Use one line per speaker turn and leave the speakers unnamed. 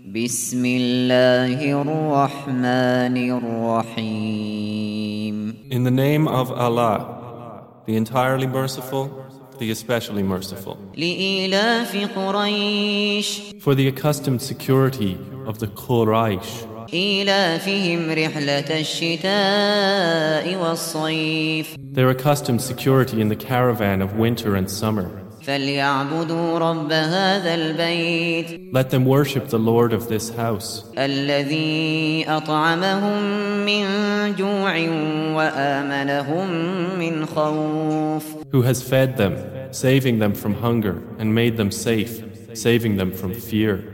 بسم الله الرحمن الرحيم
In the name of Allah, the entirely merciful, the especially merciful.
لإيلاف قريش
For the accustomed security of the Quraysh,
إيلافهم رحلة الشتاء والصيف
their accustomed security in the caravan of winter and summer.
فليعبدوا رب هذا البيت
Let them worship the Lord of this house,
الذي أطعمهم من جوع وآمنهم من خوف
who has fed them, saving them from hunger, and made them safe, saving them from fear.